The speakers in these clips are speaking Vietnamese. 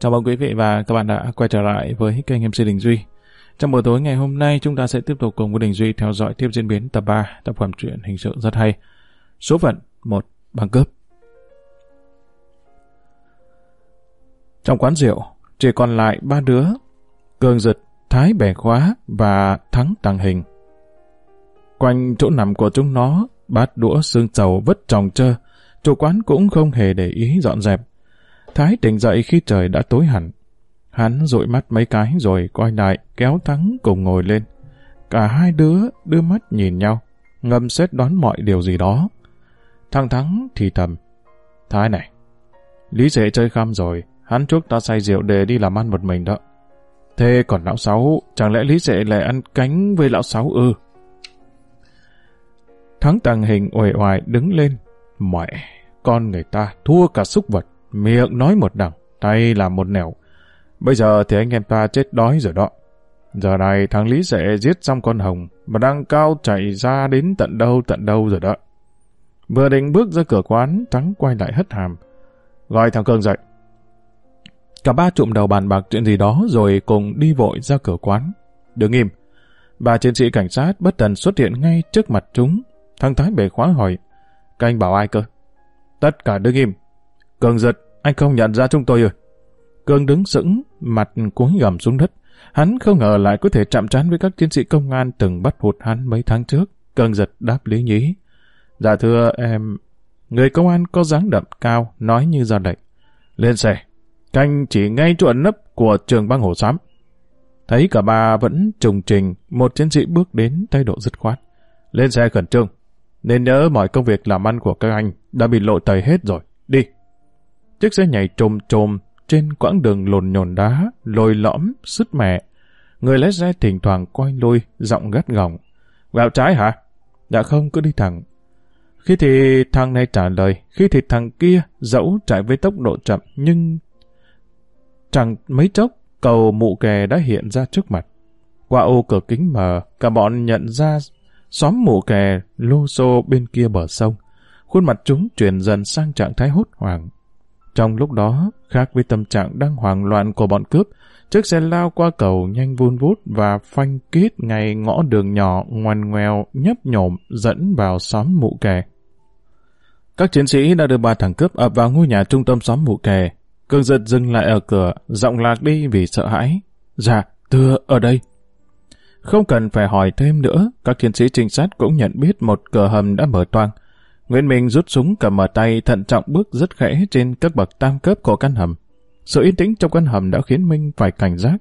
Chào mừng quý vị và các bạn đã quay trở lại với kênh MC Đình Duy. Trong buổi tối ngày hôm nay chúng ta sẽ tiếp tục cùng với Đình Duy theo dõi tiếp diễn biến tập 3 tác phẩm truyện hình sự rất hay. Số phận 1 băng cướp. Trong quán rượu, chỉ còn lại ba đứa, Cường Giật, Thái Bẻ Khóa và Thắng Tàng Hình. Quanh chỗ nằm của chúng nó, bát đũa xương trầu vất tròng trơ, chủ quán cũng không hề để ý dọn dẹp. Thái tỉnh dậy khi trời đã tối hẳn. Hắn dụi mắt mấy cái rồi quay lại, kéo Thắng cùng ngồi lên. Cả hai đứa đưa mắt nhìn nhau, ngâm xét đoán mọi điều gì đó. Thằng Thắng thì thầm. Thái này, Lý dễ chơi khăm rồi, hắn trước ta say rượu để đi làm ăn một mình đó. Thế còn lão sáu, chẳng lẽ Lý dễ lại ăn cánh với lão sáu ư? Thắng tàng hình uể oải đứng lên. Mẹ, con người ta thua cả súc vật, miệng nói một đằng, tay làm một nẻo. Bây giờ thì anh em ta chết đói rồi đó. Giờ này thằng Lý sẽ giết xong con Hồng mà đang cao chạy ra đến tận đâu tận đâu rồi đó. Vừa định bước ra cửa quán, Thắng quay lại hất hàm. Gọi thằng Cường dậy. Cả ba trụm đầu bàn bạc chuyện gì đó rồi cùng đi vội ra cửa quán. Đứng im. Ba chiến sĩ cảnh sát bất thần xuất hiện ngay trước mặt chúng. Thằng Thái bề khóa hỏi. Các anh bảo ai cơ? Tất cả đứng im. Cường giật, anh không nhận ra chúng tôi rồi. Cường đứng sững, mặt cúi gầm xuống đất. Hắn không ngờ lại có thể chạm trán với các chiến sĩ công an từng bắt hụt hắn mấy tháng trước. Cường giật đáp lý nhí. Dạ thưa em... Người công an có dáng đậm cao, nói như ra lệnh. Lên xe. Canh chỉ ngay chỗ ẩn nấp của trường băng hồ xám. Thấy cả ba vẫn trùng trình, một chiến sĩ bước đến thái độ dứt khoát. Lên xe khẩn trương. Nên nhớ mọi công việc làm ăn của các anh đã bị lộ tẩy hết rồi. Chiếc xe nhảy trồm trồm trên quãng đường lồn nhồn đá, lồi lõm, sứt mẹ. Người lái xe thỉnh thoảng quay lôi, giọng gắt gỏng. Vào trái hả? Dạ không, cứ đi thẳng. Khi thì thằng này trả lời, khi thì thằng kia dẫu chạy với tốc độ chậm nhưng chẳng mấy chốc cầu mụ kè đã hiện ra trước mặt. Qua ô cửa kính mờ, cả bọn nhận ra xóm mụ kè lô xô bên kia bờ sông. Khuôn mặt chúng chuyển dần sang trạng thái hốt hoảng. Trong lúc đó, khác với tâm trạng đang hoảng loạn của bọn cướp, chiếc xe lao qua cầu nhanh vun vút và phanh kít ngay ngõ đường nhỏ ngoằn ngoèo nhấp nhổm dẫn vào xóm mụ kè. Các chiến sĩ đã đưa ba thằng cướp ập vào ngôi nhà trung tâm xóm mụ kè. Cương giật dừng lại ở cửa, giọng lạc đi vì sợ hãi. Dạ, thưa, ở đây. Không cần phải hỏi thêm nữa, các chiến sĩ trinh sát cũng nhận biết một cửa hầm đã mở toang. Nguyễn Minh rút súng cầm ở tay thận trọng bước rất khẽ trên các bậc tam cấp của căn hầm. Sự yên tĩnh trong căn hầm đã khiến Minh phải cảnh giác.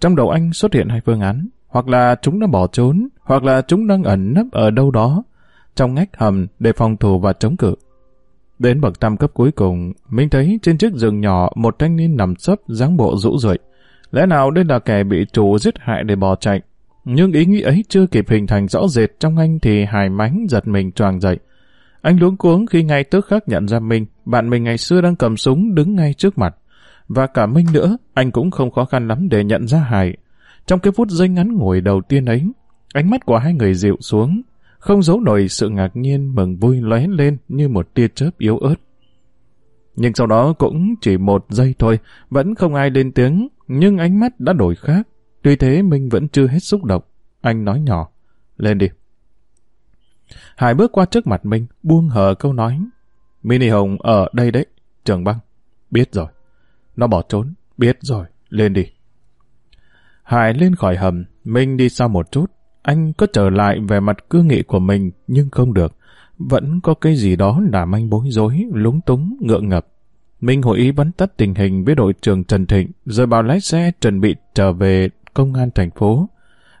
Trong đầu anh xuất hiện hai phương án, hoặc là chúng đã bỏ trốn, hoặc là chúng đang ẩn nấp ở đâu đó, trong ngách hầm để phòng thủ và chống cự. Đến bậc tam cấp cuối cùng, Minh thấy trên chiếc giường nhỏ một thanh niên nằm sấp dáng bộ rũ rượi. Lẽ nào đây là kẻ bị chủ giết hại để bỏ chạy? Nhưng ý nghĩ ấy chưa kịp hình thành rõ rệt trong anh thì hài mánh giật mình choàng dậy. Anh luống cuống khi ngay tức khắc nhận ra Minh, bạn mình ngày xưa đang cầm súng đứng ngay trước mặt. Và cả Minh nữa, anh cũng không khó khăn lắm để nhận ra Hải. Trong cái phút giây ngắn ngủi đầu tiên ấy, ánh mắt của hai người dịu xuống, không giấu nổi sự ngạc nhiên mừng vui lóe lên như một tia chớp yếu ớt. Nhưng sau đó cũng chỉ một giây thôi, vẫn không ai lên tiếng, nhưng ánh mắt đã đổi khác. Tuy thế Minh vẫn chưa hết xúc động. Anh nói nhỏ, lên đi. Hải bước qua trước mặt Minh, buông hờ câu nói. Mini Hồng ở đây đấy, trường băng. Biết rồi. Nó bỏ trốn, biết rồi, lên đi. Hải lên khỏi hầm, Minh đi sau một chút. Anh có trở lại về mặt cương nghị của mình, nhưng không được. Vẫn có cái gì đó làm anh bối rối, lúng túng, ngượng ngập. Minh hội ý bắn tắt tình hình với đội trưởng Trần Thịnh, rồi bảo lái xe chuẩn bị trở về công an thành phố.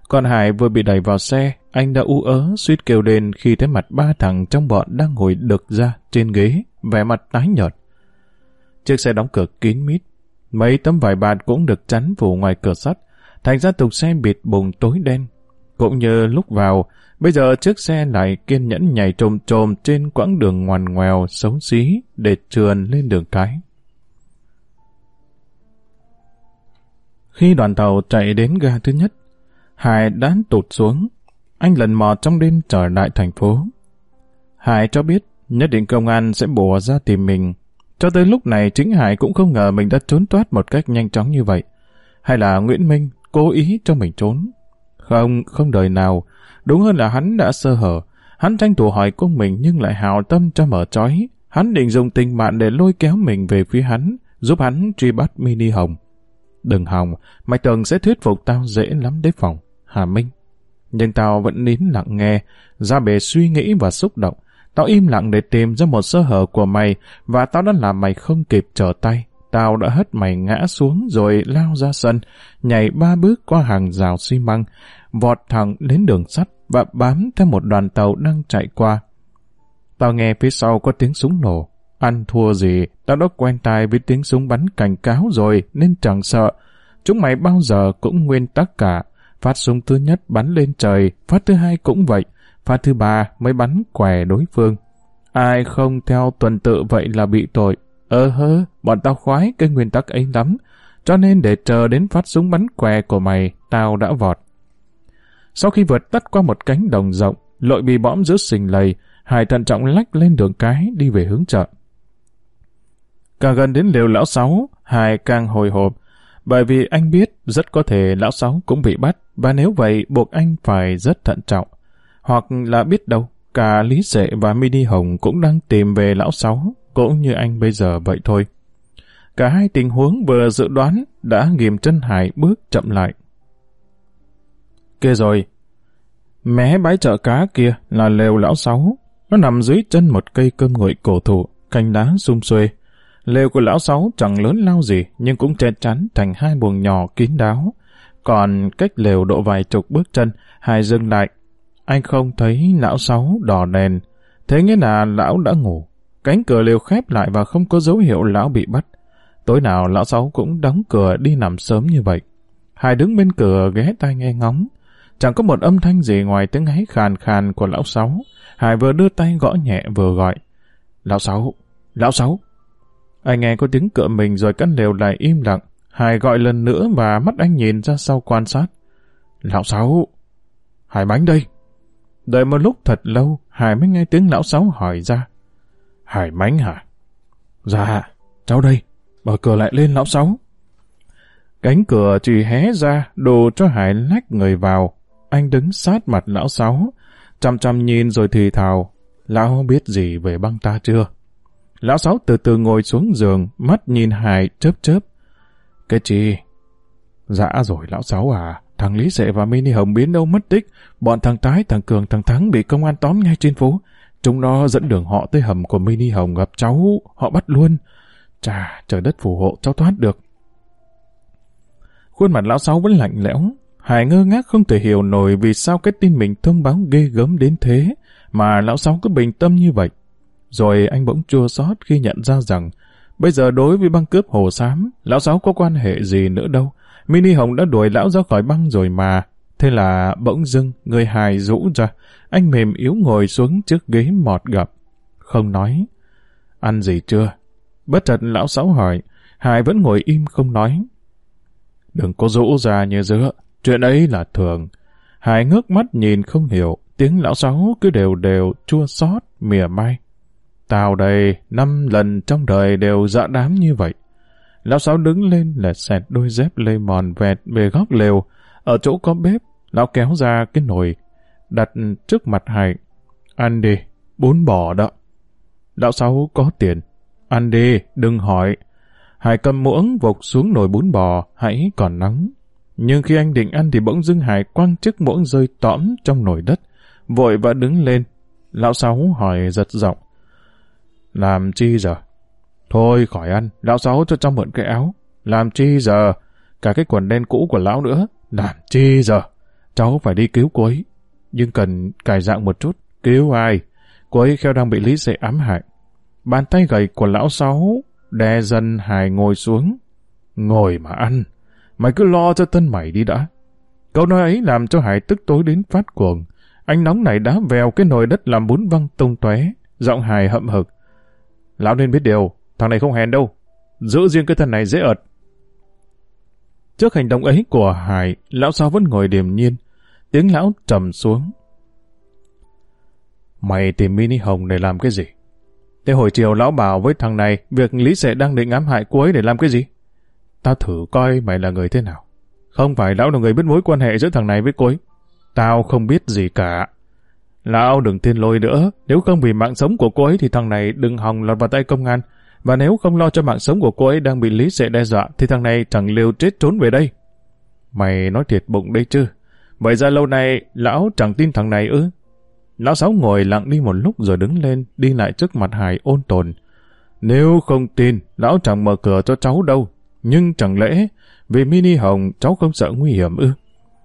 Còn Hải vừa bị đẩy vào xe, anh đã u ớ suýt kêu lên khi thấy mặt ba thằng trong bọn đang ngồi đực ra trên ghế, vẻ mặt tái nhợt. Chiếc xe đóng cửa kín mít, mấy tấm vải bạt cũng được chắn phủ ngoài cửa sắt, thành ra tục xe bịt bùng tối đen. Cũng như lúc vào, bây giờ chiếc xe lại kiên nhẫn nhảy trồm trồm trên quãng đường ngoằn ngoèo xấu xí để trườn lên đường cái. Khi đoàn tàu chạy đến ga thứ nhất, Hải đã tụt xuống. Anh lần mò trong đêm trở lại thành phố. Hải cho biết nhất định công an sẽ bùa ra tìm mình. Cho tới lúc này chính Hải cũng không ngờ mình đã trốn thoát một cách nhanh chóng như vậy. Hay là Nguyễn Minh cố ý cho mình trốn? Không, không đời nào. Đúng hơn là hắn đã sơ hở. Hắn tranh thủ hỏi cô mình nhưng lại hào tâm cho mở trói. Hắn định dùng tình bạn để lôi kéo mình về phía hắn, giúp hắn truy bắt Mini Hồng. Đừng hòng, mày tưởng sẽ thuyết phục tao dễ lắm đấy phòng. Hà Minh. Nhưng tao vẫn nín lặng nghe, ra bề suy nghĩ và xúc động. Tao im lặng để tìm ra một sơ hở của mày và tao đã làm mày không kịp trở tay. Tao đã hất mày ngã xuống rồi lao ra sân, nhảy ba bước qua hàng rào xi măng, vọt thẳng đến đường sắt và bám theo một đoàn tàu đang chạy qua. Tao nghe phía sau có tiếng súng nổ. Ăn thua gì, tao đã quen tai với tiếng súng bắn cảnh cáo rồi nên chẳng sợ. Chúng mày bao giờ cũng nguyên tắc cả. Phát súng thứ nhất bắn lên trời, phát thứ hai cũng vậy, phát thứ ba mới bắn què đối phương. Ai không theo tuần tự vậy là bị tội. Ờ hơ, bọn tao khoái cái nguyên tắc ấy lắm. Cho nên để chờ đến phát súng bắn què của mày, tao đã vọt. Sau khi vượt tắt qua một cánh đồng rộng, lội bị bõm giữa sình lầy, Hải thận trọng lách lên đường cái đi về hướng chợ. Càng gần đến liều lão sáu, Hải càng hồi hộp, bởi vì anh biết rất có thể lão sáu cũng bị bắt, và nếu vậy buộc anh phải rất thận trọng. Hoặc là biết đâu, cả Lý Sệ và Mini Hồng cũng đang tìm về lão sáu, cũng như anh bây giờ vậy thôi. Cả hai tình huống vừa dự đoán đã nghiêm chân Hải bước chậm lại. Kia rồi, mé bãi chợ cá kia là lều lão sáu, nó nằm dưới chân một cây cơm nguội cổ thụ, cành đá sum xuê. Lều của lão sáu chẳng lớn lao gì, nhưng cũng che chắn thành hai buồng nhỏ kín đáo. Còn cách lều độ vài chục bước chân, hai dừng lại. Anh không thấy lão sáu đỏ đèn. Thế nghĩa là lão đã ngủ. Cánh cửa lều khép lại và không có dấu hiệu lão bị bắt. Tối nào lão sáu cũng đóng cửa đi nằm sớm như vậy. Hải đứng bên cửa ghé tai nghe ngóng. Chẳng có một âm thanh gì ngoài tiếng ấy khàn khàn của lão sáu. Hải vừa đưa tay gõ nhẹ vừa gọi. Lão Sáu, Lão Sáu. Anh nghe có tiếng cựa mình rồi căn lều lại im lặng. Hải gọi lần nữa và mắt anh nhìn ra sau quan sát. Lão Sáu, Hải bánh đây. Đợi một lúc thật lâu, Hải mới nghe tiếng lão Sáu hỏi ra. Hải bánh hả? Dạ, cháu đây. Mở cửa lại lên lão Sáu. Cánh cửa chỉ hé ra, đồ cho Hải lách người vào. Anh đứng sát mặt lão Sáu, chăm chăm nhìn rồi thì thào, lão biết gì về băng ta chưa? Lão Sáu từ từ ngồi xuống giường, mắt nhìn Hải chớp chớp. Cái chi? Dạ rồi lão Sáu à, thằng Lý Sệ và Mini Hồng biến đâu mất tích, bọn thằng Tái, thằng Cường, thằng Thắng bị công an tóm ngay trên phố. Chúng nó dẫn đường họ tới hầm của Mini Hồng gặp cháu, họ bắt luôn. Chà, trời đất phù hộ cháu thoát được. Khuôn mặt lão Sáu vẫn lạnh lẽo, Hải ngơ ngác không thể hiểu nổi vì sao cái tin mình thông báo ghê gớm đến thế, mà lão sáu cứ bình tâm như vậy. Rồi anh bỗng chua xót khi nhận ra rằng, bây giờ đối với băng cướp hồ xám, lão sáu có quan hệ gì nữa đâu. Mini Hồng đã đuổi lão ra khỏi băng rồi mà. Thế là bỗng dưng, người hài rũ ra, anh mềm yếu ngồi xuống trước ghế mọt gặp. Không nói. Ăn gì chưa? Bất chợt lão sáu hỏi, Hải vẫn ngồi im không nói. Đừng có rũ ra như dứa, Chuyện ấy là thường. Hải ngước mắt nhìn không hiểu, tiếng lão sáu cứ đều đều chua xót mỉa mai. Tao đây, năm lần trong đời đều dạ đám như vậy. Lão sáu đứng lên là xẹt đôi dép lê mòn vẹt về góc lều. Ở chỗ có bếp, lão kéo ra cái nồi, đặt trước mặt Hải. Ăn đi, bún bò đó. Lão sáu có tiền. Ăn đi, đừng hỏi. Hải cầm muỗng vột xuống nồi bún bò, hãy còn nóng, nhưng khi anh định ăn thì bỗng dưng Hải quăng chiếc muỗng rơi tõm trong nồi đất, vội vã đứng lên. Lão Sáu hỏi giật giọng. Làm chi giờ? Thôi khỏi ăn, lão Sáu cho trong mượn cái áo. Làm chi giờ? Cả cái quần đen cũ của lão nữa. Làm chi giờ? Cháu phải đi cứu cô ấy. Nhưng cần cải dạng một chút. Cứu ai? Cô ấy kheo đang bị Lý Sệ ám hại. Bàn tay gầy của lão Sáu đè dần Hải ngồi xuống. Ngồi mà ăn. Mày cứ lo cho tân mày đi đã. Câu nói ấy làm cho Hải tức tối đến phát cuồng. Anh nóng này đá vèo cái nồi đất làm bún văng tung tóe, giọng Hải hậm hực. Lão nên biết điều, thằng này không hèn đâu. Giữ riêng cái thân này dễ ợt. Trước hành động ấy của Hải, lão sao vẫn ngồi điềm nhiên. Tiếng lão trầm xuống. Mày tìm mini hồng để làm cái gì? Thế hồi chiều lão bảo với thằng này, việc Lý Sệ đang định ám hại cô ấy để làm cái gì? Tao thử coi mày là người thế nào. Không phải lão là người biết mối quan hệ giữa thằng này với cô ấy. Tao không biết gì cả. Lão đừng thiên lôi nữa, nếu không vì mạng sống của cô ấy thì thằng này đừng hòng lọt vào tay công an. Và nếu không lo cho mạng sống của cô ấy đang bị Lý Sệ đe dọa thì thằng này chẳng liều chết trốn về đây. Mày nói thiệt bụng đây chứ? Vậy ra lâu nay lão chẳng tin thằng này ư? Lão Sáu ngồi lặng đi một lúc rồi đứng lên, đi lại trước mặt Hải ôn tồn. Nếu không tin, lão chẳng mở cửa cho cháu đâu. Nhưng chẳng lẽ, vì Mini Hồng cháu không sợ nguy hiểm ư?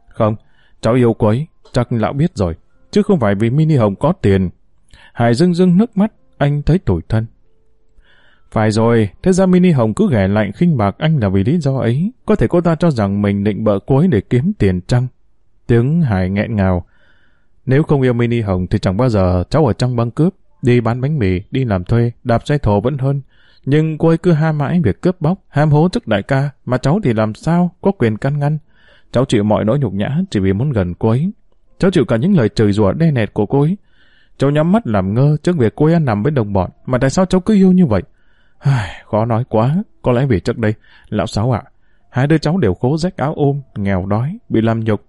Không, cháu yêu cô ấy, chắc lão biết rồi. Chứ không phải vì Mini Hồng có tiền. Hải rưng rưng nước mắt, anh thấy tủi thân. Phải rồi, thế ra Mini Hồng cứ ghẻ lạnh khinh bạc anh là vì lý do ấy. Có thể cô ta cho rằng mình định bợ cuối để kiếm tiền chăng? Tiếng Hải nghẹn ngào. Nếu không yêu Mini Hồng thì chẳng bao giờ cháu ở trong băng cướp, đi bán bánh mì, đi làm thuê, đạp xe thổ vẫn hơn. Nhưng cô ấy cứ ham mãi việc cướp bóc, ham hố trước đại ca, mà cháu thì làm sao, có quyền can ngăn. Cháu chịu mọi nỗi nhục nhã chỉ vì muốn gần cô ấy. Cháu chịu cả những lời chửi rủa đe nẹt của cô ấy. Cháu nhắm mắt làm ngơ trước việc cô ấy ăn nằm với đồng bọn, mà tại sao cháu cứ yêu như vậy? Ai, khó nói quá, có lẽ vì trước đây, lão sáu ạ, hai đứa cháu đều khố rách áo ôm, nghèo đói, bị làm nhục.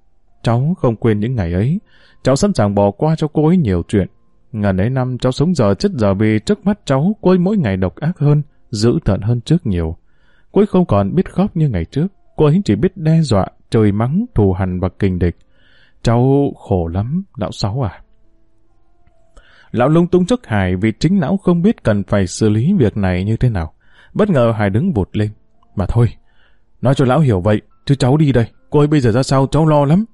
Cháu không quên những ngày ấy, cháu sẵn sàng bỏ qua cho cô ấy nhiều chuyện. Ngần ấy năm cháu sống giờ chết giờ vì trước mắt cháu cô ấy mỗi ngày độc ác hơn, dữ tợn hơn trước nhiều. Cô ấy không còn biết khóc như ngày trước, cô ấy chỉ biết đe dọa, trời mắng, thù hằn và kình địch. Cháu khổ lắm, lão sáu à. Lão lung tung trước Hải vì chính lão không biết cần phải xử lý việc này như thế nào. Bất ngờ Hải đứng vụt lên. Mà thôi, nói cho lão hiểu vậy, chứ cháu đi đây, cô ấy bây giờ ra sao cháu lo lắm.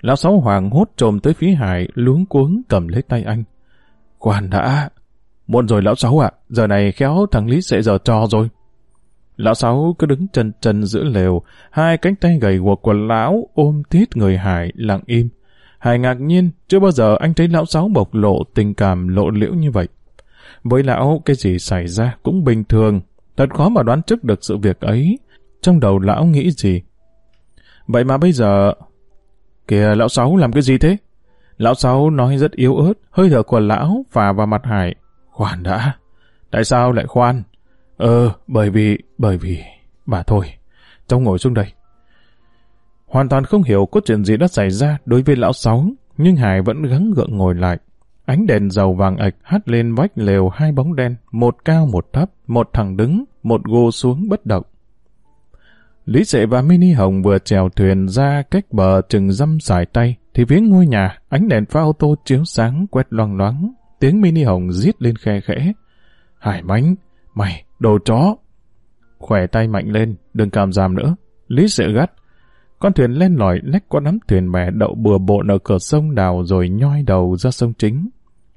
Lão Sáu Hoàng hốt trồm tới phía Hải, luống cuống cầm lấy tay anh. Khoan đã, muộn rồi lão Sáu ạ, giờ này khéo thằng Lý sẽ giờ trò rồi. Lão Sáu cứ đứng chân chân giữa lều, hai cánh tay gầy guộc của lão ôm tít người Hải lặng im. Hải ngạc nhiên, chưa bao giờ anh thấy lão Sáu bộc lộ tình cảm lộ liễu như vậy. Với lão, cái gì xảy ra cũng bình thường, thật khó mà đoán trước được sự việc ấy. Trong đầu lão nghĩ gì? Vậy mà bây giờ Kìa lão Sáu làm cái gì thế? Lão Sáu nói rất yếu ớt, hơi thở của lão phà vào mặt Hải. Khoan đã. Tại sao lại khoan? Ờ, bởi vì, bởi vì... Bà thôi, cháu ngồi xuống đây. Hoàn toàn không hiểu có chuyện gì đã xảy ra đối với lão Sáu, nhưng Hải vẫn gắng gượng ngồi lại. Ánh đèn dầu vàng ạch hắt lên vách lều hai bóng đen, một cao một thấp, một thẳng đứng, một gô xuống bất động. Lý Sệ và Mini Hồng vừa chèo thuyền ra cách bờ chừng dăm sải tay, thì phía ngôi nhà, ánh đèn pha ô tô chiếu sáng quét loang loáng, tiếng Mini Hồng rít lên khe khẽ. Hải mánh, mày, đồ chó! Khỏe tay mạnh lên, đừng cảm giảm nữa. Lý sợ gắt. Con thuyền lên lỏi lách qua nắm thuyền bè đậu bừa bộn ở cửa sông đào rồi nhoi đầu ra sông chính.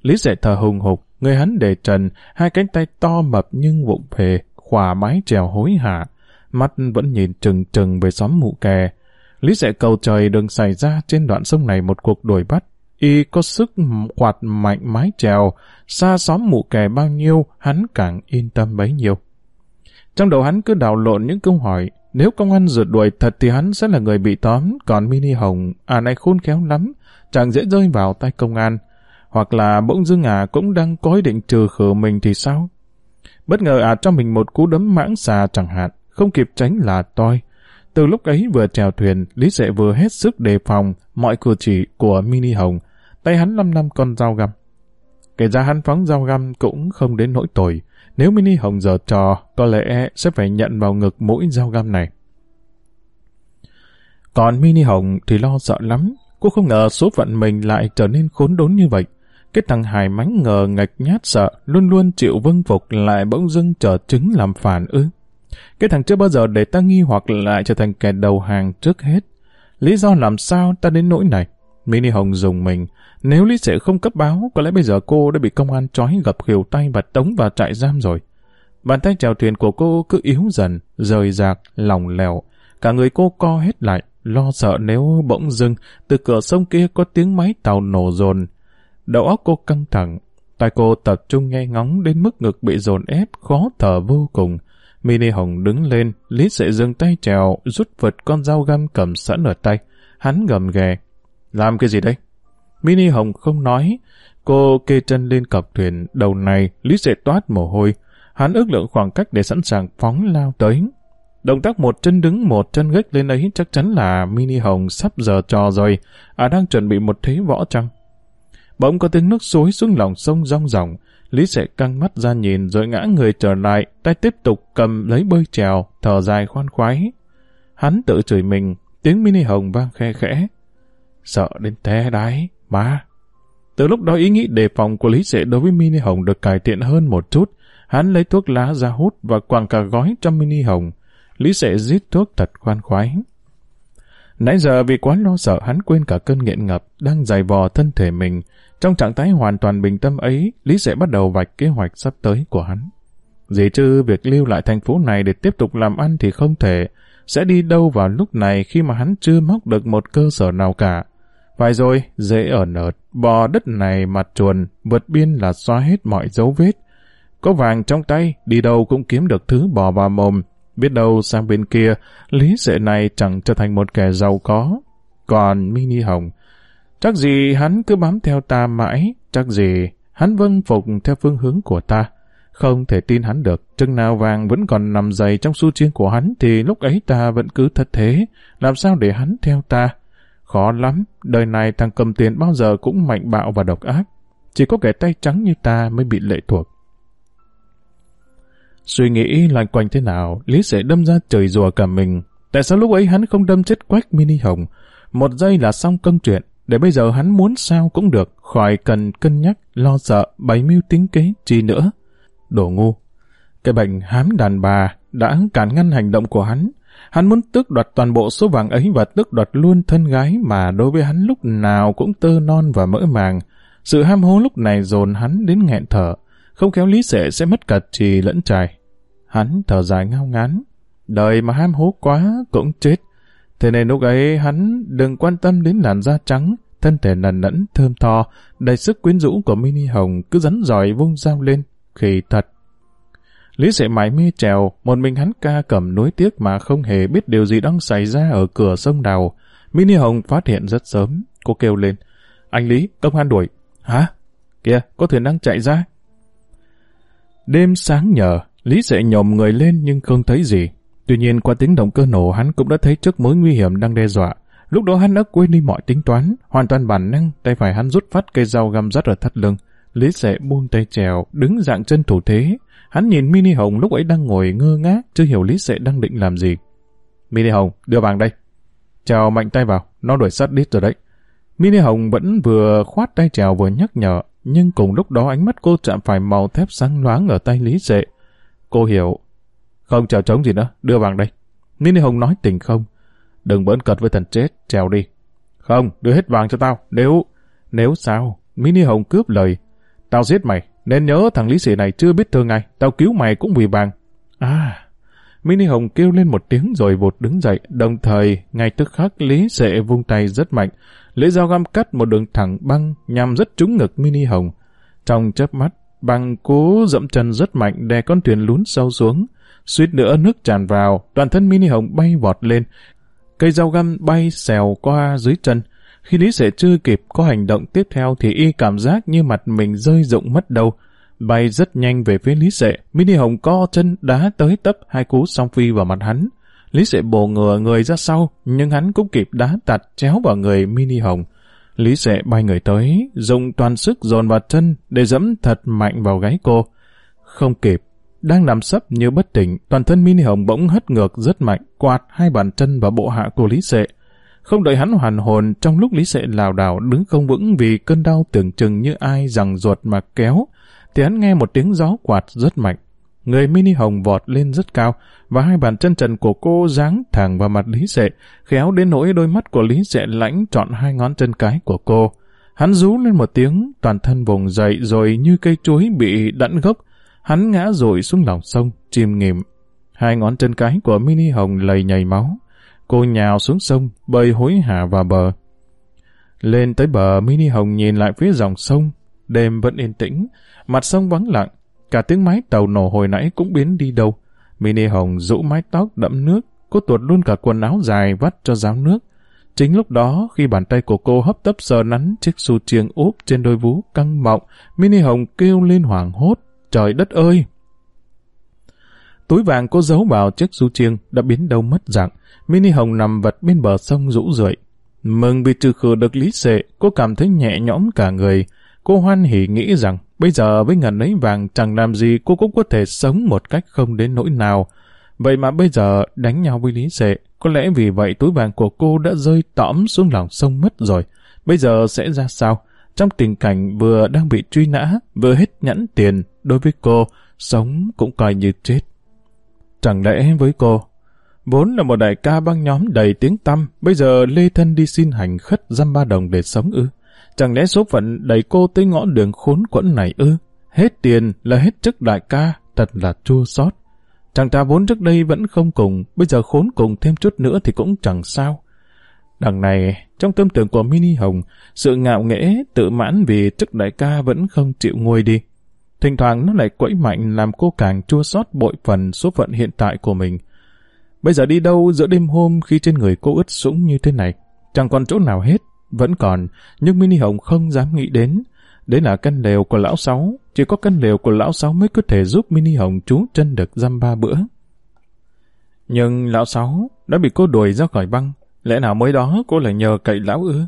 Lý Sệ thở hùng hục, người hắn để trần, hai cánh tay to mập nhưng vụng phề, khỏa mái trèo hối hả mắt vẫn nhìn trừng trừng về xóm mụ kè. Lý sẽ cầu trời đừng xảy ra trên đoạn sông này một cuộc đuổi bắt. Y có sức quạt mạnh mái trèo, xa xóm mụ kè bao nhiêu, hắn càng yên tâm bấy nhiêu. Trong đầu hắn cứ đào lộn những câu hỏi, nếu công an rượt đuổi thật thì hắn sẽ là người bị tóm, còn Mini Hồng, à này khôn khéo lắm, chẳng dễ rơi vào tay công an. Hoặc là bỗng dưng à cũng đang có ý định trừ khử mình thì sao? Bất ngờ à cho mình một cú đấm mãng xà chẳng hạn không kịp tránh là toi. Từ lúc ấy vừa chèo thuyền, Lý Sệ vừa hết sức đề phòng mọi cử chỉ của Mini Hồng, tay hắn năm năm con dao găm. Kể ra hắn phóng dao găm cũng không đến nỗi tồi, nếu Mini Hồng giờ trò, có lẽ sẽ phải nhận vào ngực mũi dao găm này. Còn Mini Hồng thì lo sợ lắm, cô không ngờ số phận mình lại trở nên khốn đốn như vậy. Cái thằng hài mánh ngờ ngạch nhát sợ, luôn luôn chịu vâng phục lại bỗng dưng trở chứng làm phản ư. Cái thằng chưa bao giờ để ta nghi hoặc lại trở thành kẻ đầu hàng trước hết. Lý do làm sao ta đến nỗi này? Mini Hồng dùng mình. Nếu Lý Sệ không cấp báo, có lẽ bây giờ cô đã bị công an trói gập khều tay và tống vào trại giam rồi. Bàn tay chèo thuyền của cô cứ yếu dần, rời rạc, lỏng lẻo. Cả người cô co hết lại, lo sợ nếu bỗng dưng từ cửa sông kia có tiếng máy tàu nổ dồn. Đầu óc cô căng thẳng, tai cô tập trung nghe ngóng đến mức ngực bị dồn ép, khó thở vô cùng. Mini Hồng đứng lên, Lý Sệ dừng tay trèo, rút vật con dao găm cầm sẵn ở tay. Hắn gầm ghè. Làm cái gì đây? Mini Hồng không nói. Cô kê chân lên cọc thuyền, đầu này Lý sẽ toát mồ hôi. Hắn ước lượng khoảng cách để sẵn sàng phóng lao tới. Động tác một chân đứng một chân gách lên ấy chắc chắn là Mini Hồng sắp giờ trò rồi, à đang chuẩn bị một thế võ trăng. Bỗng có tiếng nước xối xuống lòng sông rong ròng, Lý sẽ căng mắt ra nhìn rồi ngã người trở lại, tay tiếp tục cầm lấy bơi trèo, thở dài khoan khoái. Hắn tự chửi mình, tiếng Mini Hồng vang khe khẽ. Sợ đến té đáy, má. Từ lúc đó ý nghĩ đề phòng của Lý Sệ đối với Mini Hồng được cải thiện hơn một chút. Hắn lấy thuốc lá ra hút và quàng cả gói cho Mini Hồng. Lý Sệ rít thuốc thật khoan khoái. Nãy giờ vì quá lo sợ hắn quên cả cơn nghiện ngập đang dày vò thân thể mình. Trong trạng thái hoàn toàn bình tâm ấy, Lý Sệ bắt đầu vạch kế hoạch sắp tới của hắn. Dĩ chứ việc lưu lại thành phố này để tiếp tục làm ăn thì không thể. Sẽ đi đâu vào lúc này khi mà hắn chưa móc được một cơ sở nào cả. Phải rồi, dễ ở nợt, bò đất này mặt chuồn, vượt biên là xóa hết mọi dấu vết. Có vàng trong tay, đi đâu cũng kiếm được thứ bò vào mồm. Biết đâu sang bên kia, lý sệ này chẳng trở thành một kẻ giàu có. Còn Mini Hồng, chắc gì hắn cứ bám theo ta mãi, chắc gì hắn vâng phục theo phương hướng của ta. Không thể tin hắn được, chừng nào vàng vẫn còn nằm dày trong su chiên của hắn thì lúc ấy ta vẫn cứ thật thế, làm sao để hắn theo ta? Khó lắm, đời này thằng cầm tiền bao giờ cũng mạnh bạo và độc ác. Chỉ có kẻ tay trắng như ta mới bị lệ thuộc. Suy nghĩ loanh quanh thế nào, Lý sẽ đâm ra trời rùa cả mình. Tại sao lúc ấy hắn không đâm chết quách mini hồng? Một giây là xong công chuyện, để bây giờ hắn muốn sao cũng được, khỏi cần cân nhắc, lo sợ, bày mưu tính kế, chi nữa. Đồ ngu. Cái bệnh hám đàn bà đã cản ngăn hành động của hắn. Hắn muốn tước đoạt toàn bộ số vàng ấy và tước đoạt luôn thân gái mà đối với hắn lúc nào cũng tơ non và mỡ màng. Sự ham hố lúc này dồn hắn đến nghẹn thở. Không kéo lý sệ sẽ mất cả trì lẫn trài Hắn thở dài ngao ngán. Đời mà ham hố quá cũng chết. Thế nên lúc ấy hắn đừng quan tâm đến làn da trắng, thân thể nần nẫn, thơm tho, đầy sức quyến rũ của Mini Hồng cứ rắn giỏi vung dao lên. Khi thật Lý Sẽ mãi mê trèo, một mình hắn ca cầm nối tiếc mà không hề biết điều gì đang xảy ra ở cửa sông đào. Mini Hồng phát hiện rất sớm. Cô kêu lên. Anh Lý, công an đuổi. Hả? Kìa, có thuyền đang chạy ra. Đêm sáng nhờ, Lý Sẽ nhòm người lên nhưng không thấy gì. Tuy nhiên qua tiếng động cơ nổ hắn cũng đã thấy trước mối nguy hiểm đang đe dọa. Lúc đó hắn đã quên đi mọi tính toán, hoàn toàn bản năng, tay phải hắn rút phát cây dao găm rắt ở thắt lưng. Lý Sẽ buông tay trèo, đứng dạng chân thủ thế, Hắn nhìn Mini Hồng lúc ấy đang ngồi ngơ ngác, chưa hiểu Lý Sệ đang định làm gì. Mini Hồng, đưa vàng đây. Chào mạnh tay vào, nó đuổi sát đít rồi đấy. Mini Hồng vẫn vừa khoát tay chào vừa nhắc nhở, nhưng cùng lúc đó ánh mắt cô chạm phải màu thép sáng loáng ở tay Lý Sệ. Cô hiểu. Không chào trống gì nữa, đưa vàng đây. Mini Hồng nói tình không. Đừng bỡn cật với thần chết, trèo đi. Không, đưa hết vàng cho tao, nếu... Nếu sao? Mini Hồng cướp lời. Tao giết mày, nên nhớ thằng Lý Sĩ này chưa biết thương ai, tao cứu mày cũng vì vàng. À, Mini Hồng kêu lên một tiếng rồi vụt đứng dậy, đồng thời ngay tức khắc Lý Sệ vung tay rất mạnh, lấy dao găm cắt một đường thẳng băng nhằm rất trúng ngực Mini Hồng. Trong chớp mắt, băng cố dậm chân rất mạnh đè con thuyền lún sâu xuống, suýt nữa nước tràn vào, toàn thân Mini Hồng bay vọt lên, cây dao găm bay xèo qua dưới chân, khi Lý Sệ chưa kịp có hành động tiếp theo thì y cảm giác như mặt mình rơi rụng mất đầu, Bay rất nhanh về phía Lý Sệ, Mini Hồng co chân đá tới tấp hai cú song phi vào mặt hắn. Lý Sệ bổ ngừa người ra sau, nhưng hắn cũng kịp đá tạt chéo vào người Mini Hồng. Lý Sệ bay người tới, dùng toàn sức dồn vào chân để dẫm thật mạnh vào gáy cô. Không kịp, đang nằm sấp như bất tỉnh, toàn thân Mini Hồng bỗng hất ngược rất mạnh, quạt hai bàn chân vào bộ hạ của Lý Sệ. Không đợi hắn hoàn hồn trong lúc Lý Sệ lảo đảo đứng không vững vì cơn đau tưởng chừng như ai rằng ruột mà kéo, thì hắn nghe một tiếng gió quạt rất mạnh. Người mini hồng vọt lên rất cao và hai bàn chân trần của cô giáng thẳng vào mặt Lý Sệ, khéo đến nỗi đôi mắt của Lý Sệ lãnh trọn hai ngón chân cái của cô. Hắn rú lên một tiếng, toàn thân vùng dậy rồi như cây chuối bị đẵn gốc. Hắn ngã rồi xuống lòng sông, chìm nghỉm. Hai ngón chân cái của mini hồng lầy nhầy máu. Cô nhào xuống sông, bơi hối hả vào bờ. Lên tới bờ, Mini Hồng nhìn lại phía dòng sông. Đêm vẫn yên tĩnh, mặt sông vắng lặng. Cả tiếng máy tàu nổ hồi nãy cũng biến đi đâu. Mini Hồng rũ mái tóc đẫm nước, cô tuột luôn cả quần áo dài vắt cho ráo nước. Chính lúc đó, khi bàn tay của cô hấp tấp sờ nắn chiếc xu chiêng úp trên đôi vú căng mọng, Mini Hồng kêu lên hoảng hốt. Trời đất ơi! Túi vàng cô giấu vào chiếc su chiêng đã biến đâu mất dạng. Mini Hồng nằm vật bên bờ sông rũ rượi. Mừng vì trừ khử được lý sệ, cô cảm thấy nhẹ nhõm cả người. Cô hoan hỉ nghĩ rằng bây giờ với ngần ấy vàng chẳng làm gì cô cũng có thể sống một cách không đến nỗi nào. Vậy mà bây giờ đánh nhau với lý sệ, có lẽ vì vậy túi vàng của cô đã rơi tõm xuống lòng sông mất rồi. Bây giờ sẽ ra sao? Trong tình cảnh vừa đang bị truy nã, vừa hết nhẫn tiền, đối với cô, sống cũng coi như chết. Chẳng lẽ với cô, vốn là một đại ca băng nhóm đầy tiếng tăm, bây giờ lê thân đi xin hành khất dăm ba đồng để sống ư? Chẳng lẽ số phận đẩy cô tới ngõ đường khốn quẫn này ư? Hết tiền là hết chức đại ca, thật là chua xót. Chàng ta vốn trước đây vẫn không cùng, bây giờ khốn cùng thêm chút nữa thì cũng chẳng sao. Đằng này, trong tâm tưởng của Mini Hồng, sự ngạo nghễ, tự mãn vì chức đại ca vẫn không chịu nguôi đi. Thỉnh thoảng nó lại quẫy mạnh làm cô càng chua xót bội phần số phận hiện tại của mình. Bây giờ đi đâu giữa đêm hôm khi trên người cô ướt sũng như thế này, chẳng còn chỗ nào hết, vẫn còn, nhưng Mini Hồng không dám nghĩ đến. Đấy là căn lều của lão Sáu, chỉ có căn lều của lão Sáu mới có thể giúp Mini Hồng trú chân được dăm ba bữa. Nhưng lão Sáu đã bị cô đuổi ra khỏi băng, lẽ nào mới đó cô lại nhờ cậy lão ư?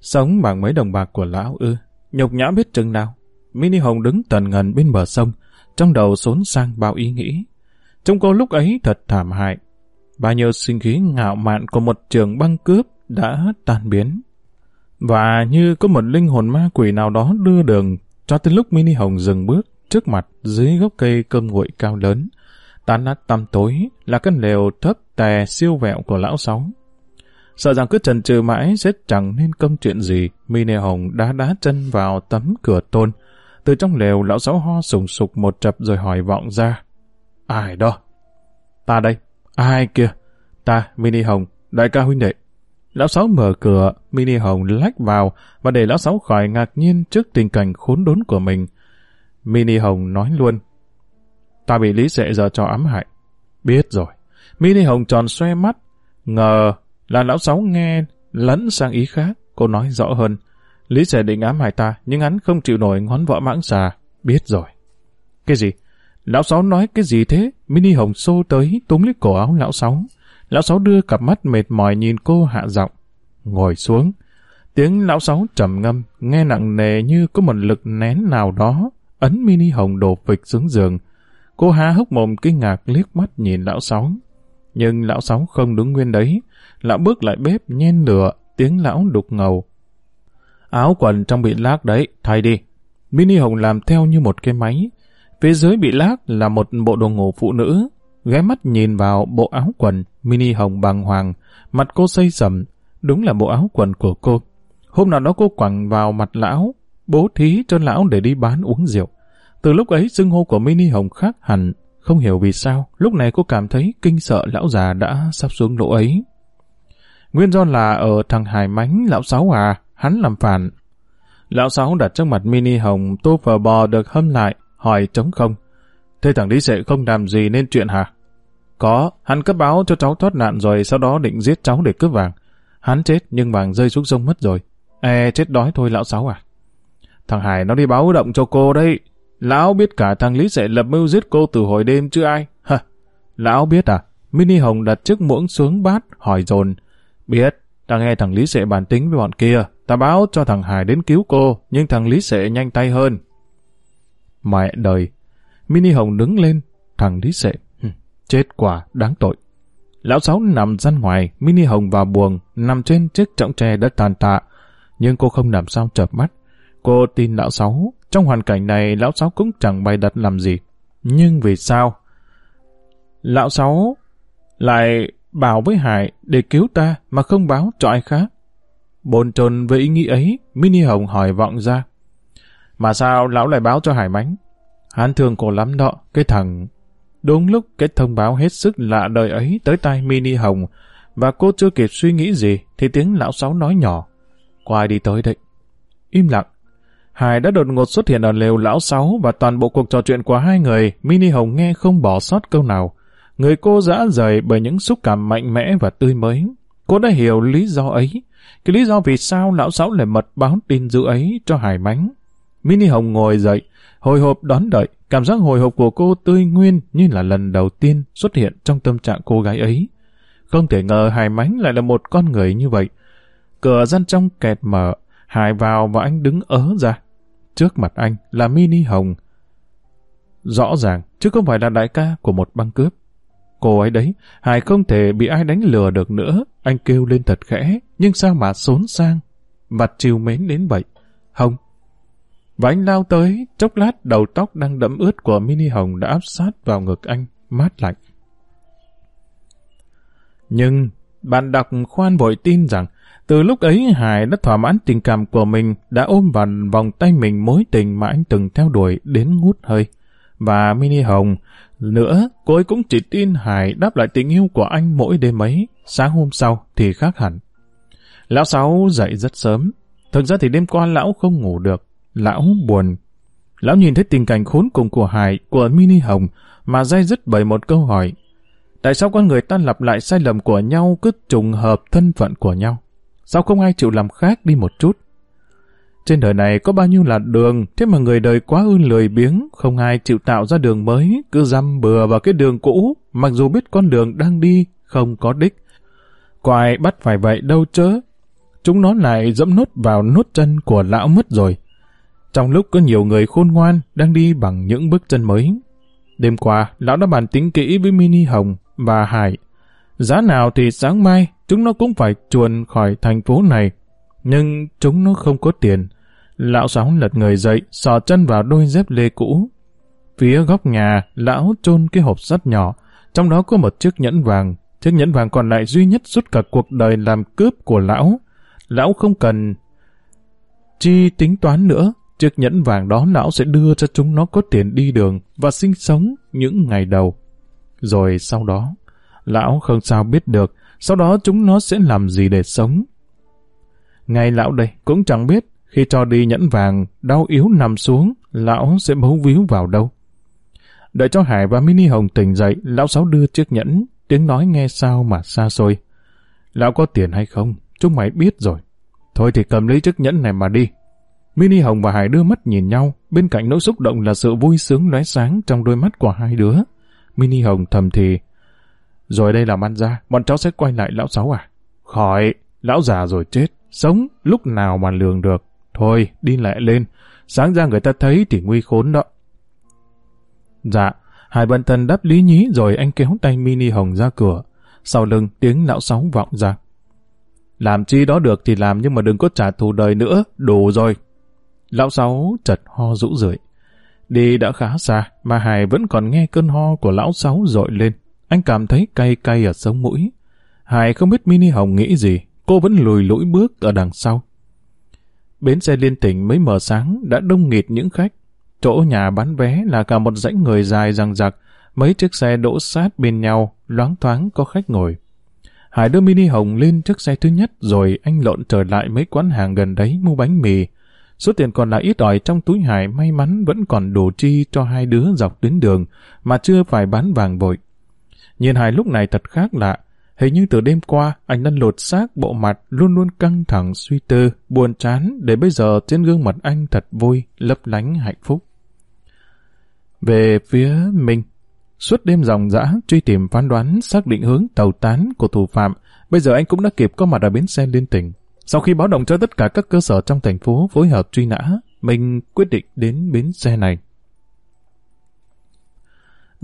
Sống bằng mấy đồng bạc của lão ư? Nhục nhã biết chừng nào? Mini Hồng đứng tần ngần bên bờ sông, trong đầu xốn sang bao ý nghĩ. Trong cô lúc ấy thật thảm hại. Bao nhiêu sinh khí ngạo mạn của một trường băng cướp đã tan biến. Và như có một linh hồn ma quỷ nào đó đưa đường cho tới lúc Mini Hồng dừng bước trước mặt dưới gốc cây cơm nguội cao lớn. Tán nát tăm tối là căn lều thấp tè siêu vẹo của lão sáu. Sợ rằng cứ trần trừ mãi sẽ chẳng nên công chuyện gì, Mini Hồng đá đá chân vào tấm cửa tôn. Từ trong lều lão sáu ho sùng sục một chập rồi hỏi vọng ra. Ai đó? Ta đây. Ai kia? Ta, Mini Hồng, đại ca huynh đệ. Lão Sáu mở cửa, Mini Hồng lách vào và để Lão Sáu khỏi ngạc nhiên trước tình cảnh khốn đốn của mình. Mini Hồng nói luôn. Ta bị Lý Sệ giờ cho ám hại. Biết rồi. Mini Hồng tròn xoe mắt. Ngờ là Lão Sáu nghe lẫn sang ý khác. Cô nói rõ hơn. Lý sẽ định ám hại ta, nhưng hắn không chịu nổi ngón võ mãng xà. Biết rồi. Cái gì? Lão Sáu nói cái gì thế? Mini Hồng xô tới túm lấy cổ áo Lão Sáu. Lão Sáu đưa cặp mắt mệt mỏi nhìn cô hạ giọng. Ngồi xuống. Tiếng lão Sáu trầm ngâm, nghe nặng nề như có một lực nén nào đó, ấn mini hồng đổ phịch xuống giường. Cô há hốc mồm kinh ngạc liếc mắt nhìn lão Sáu. Nhưng lão Sáu không đứng nguyên đấy. Lão bước lại bếp nhen lửa, tiếng lão đục ngầu. Áo quần trong bị lác đấy, thay đi. Mini Hồng làm theo như một cái máy. Phía dưới bị lác là một bộ đồ ngủ phụ nữ, ghé mắt nhìn vào bộ áo quần mini hồng bàng hoàng, mặt cô xây sầm, đúng là bộ áo quần của cô. Hôm nào đó cô quẳng vào mặt lão, bố thí cho lão để đi bán uống rượu. Từ lúc ấy xưng hô của mini hồng khác hẳn, không hiểu vì sao, lúc này cô cảm thấy kinh sợ lão già đã sắp xuống lỗ ấy. Nguyên do là ở thằng Hải Mánh lão Sáu à, hắn làm phản. Lão Sáu đặt trước mặt mini hồng tô phở bò được hâm lại, hỏi trống không. Thế thằng Lý Sệ không làm gì nên chuyện hả? Có, hắn cấp báo cho cháu thoát nạn rồi sau đó định giết cháu để cướp vàng. Hắn chết nhưng vàng rơi xuống sông mất rồi. E, chết đói thôi lão sáu à. Thằng Hải nó đi báo động cho cô đây. Lão biết cả thằng Lý sẽ lập mưu giết cô từ hồi đêm chứ ai. Hả? Lão biết à? Mini Hồng đặt chiếc muỗng xuống bát, hỏi dồn. Biết, ta nghe thằng Lý Sệ bàn tính với bọn kia. Ta báo cho thằng Hải đến cứu cô, nhưng thằng Lý Sệ nhanh tay hơn. Mẹ đời. Mini Hồng đứng lên. Thằng Lý Sệ. Chết quả, đáng tội. Lão Sáu nằm ra ngoài, Mini Hồng vào buồng, nằm trên chiếc trọng tre đã tàn tạ. Nhưng cô không làm sao chợp mắt. Cô tin Lão Sáu, trong hoàn cảnh này Lão Sáu cũng chẳng bày đặt làm gì. Nhưng vì sao? Lão Sáu lại bảo với Hải để cứu ta mà không báo cho ai khác. Bồn chồn với ý nghĩ ấy, Mini Hồng hỏi vọng ra. Mà sao lão lại báo cho Hải Mánh? Hắn thương cô lắm đó, cái thằng Đúng lúc cái thông báo hết sức lạ đời ấy tới tai Mini Hồng, và cô chưa kịp suy nghĩ gì thì tiếng lão sáu nói nhỏ. Quay đi tới đây? Im lặng. Hải đã đột ngột xuất hiện ở lều lão sáu và toàn bộ cuộc trò chuyện của hai người, Mini Hồng nghe không bỏ sót câu nào. Người cô dã rời bởi những xúc cảm mạnh mẽ và tươi mới. Cô đã hiểu lý do ấy. Cái lý do vì sao lão sáu lại mật báo tin dữ ấy cho Hải Mánh. Mini Hồng ngồi dậy, hồi hộp đón đợi. Cảm giác hồi hộp của cô tươi nguyên như là lần đầu tiên xuất hiện trong tâm trạng cô gái ấy. Không thể ngờ Hải Mánh lại là một con người như vậy. Cửa gian trong kẹt mở, Hải vào và anh đứng ớ ra. Trước mặt anh là Mini Hồng. Rõ ràng, chứ không phải là đại ca của một băng cướp. Cô ấy đấy, Hải không thể bị ai đánh lừa được nữa. Anh kêu lên thật khẽ, nhưng sao mà xốn sang, mặt chiều mến đến vậy. Hồng. Và anh lao tới, chốc lát đầu tóc đang đẫm ướt của Mini Hồng đã áp sát vào ngực anh, mát lạnh. Nhưng, bạn đọc khoan vội tin rằng, từ lúc ấy Hải đã thỏa mãn tình cảm của mình, đã ôm vào vòng tay mình mối tình mà anh từng theo đuổi đến ngút hơi. Và Mini Hồng, nữa, cô ấy cũng chỉ tin Hải đáp lại tình yêu của anh mỗi đêm ấy, sáng hôm sau thì khác hẳn. Lão Sáu dậy rất sớm, thực ra thì đêm qua lão không ngủ được, lão buồn. Lão nhìn thấy tình cảnh khốn cùng của Hải, của Mini Hồng, mà dây dứt bởi một câu hỏi. Tại sao con người ta lặp lại sai lầm của nhau cứ trùng hợp thân phận của nhau? Sao không ai chịu làm khác đi một chút? Trên đời này có bao nhiêu là đường, thế mà người đời quá ư lười biếng, không ai chịu tạo ra đường mới, cứ dăm bừa vào cái đường cũ, mặc dù biết con đường đang đi, không có đích. Quài bắt phải vậy đâu chớ. Chúng nó lại dẫm nốt vào nốt chân của lão mất rồi. Trong lúc có nhiều người khôn ngoan đang đi bằng những bước chân mới. Đêm qua, lão đã bàn tính kỹ với Mini Hồng và Hải. Giá nào thì sáng mai, chúng nó cũng phải chuồn khỏi thành phố này. Nhưng chúng nó không có tiền. Lão Sáu lật người dậy, sò chân vào đôi dép lê cũ. Phía góc nhà, lão chôn cái hộp sắt nhỏ, trong đó có một chiếc nhẫn vàng. Chiếc nhẫn vàng còn lại duy nhất suốt cả cuộc đời làm cướp của lão. Lão không cần chi tính toán nữa. Chiếc nhẫn vàng đó lão sẽ đưa cho chúng nó có tiền đi đường và sinh sống những ngày đầu. Rồi sau đó, lão không sao biết được sau đó chúng nó sẽ làm gì để sống. Ngay lão đây cũng chẳng biết khi cho đi nhẫn vàng, đau yếu nằm xuống, lão sẽ bấu víu vào đâu. Đợi cho Hải và Mini Hồng tỉnh dậy, lão sáu đưa chiếc nhẫn, tiếng nói nghe sao mà xa xôi. Lão có tiền hay không? Chúng mày biết rồi. Thôi thì cầm lấy chiếc nhẫn này mà đi. Mini Hồng và Hải đưa mắt nhìn nhau, bên cạnh nỗi xúc động là sự vui sướng lóe sáng trong đôi mắt của hai đứa. Mini Hồng thầm thì, rồi đây làm ăn ra, bọn cháu sẽ quay lại lão sáu à? Khỏi, lão già rồi chết, sống lúc nào mà lường được. Thôi, đi lẹ lên, sáng ra người ta thấy thì nguy khốn đó. Dạ, Hải Bận Thần đáp lý nhí rồi anh kéo tay Mini Hồng ra cửa. Sau lưng tiếng lão sáu vọng ra. Làm chi đó được thì làm nhưng mà đừng có trả thù đời nữa, đủ rồi. Lão sáu chật ho rũ rượi. Đi đã khá xa, mà Hải vẫn còn nghe cơn ho của lão sáu dội lên. Anh cảm thấy cay cay ở sống mũi. Hải không biết Mini Hồng nghĩ gì, cô vẫn lùi lũi bước ở đằng sau. Bến xe liên tỉnh mới mở sáng đã đông nghịt những khách. Chỗ nhà bán vé là cả một dãy người dài răng rặc, mấy chiếc xe đỗ sát bên nhau, loáng thoáng có khách ngồi. Hải đưa Mini Hồng lên chiếc xe thứ nhất rồi anh lộn trở lại mấy quán hàng gần đấy mua bánh mì. Số tiền còn lại ít ỏi trong túi Hải may mắn vẫn còn đủ chi cho hai đứa dọc tuyến đường mà chưa phải bán vàng vội. Nhìn Hải lúc này thật khác lạ. Hình như từ đêm qua, anh đã lột xác bộ mặt luôn luôn căng thẳng suy tư, buồn chán, để bây giờ trên gương mặt anh thật vui, lấp lánh hạnh phúc. Về phía mình, suốt đêm dòng dã truy tìm phán đoán xác định hướng tàu tán của thủ phạm, bây giờ anh cũng đã kịp có mặt ở bến xe liên tỉnh. Sau khi báo động cho tất cả các cơ sở trong thành phố phối hợp truy nã, mình quyết định đến bến xe này.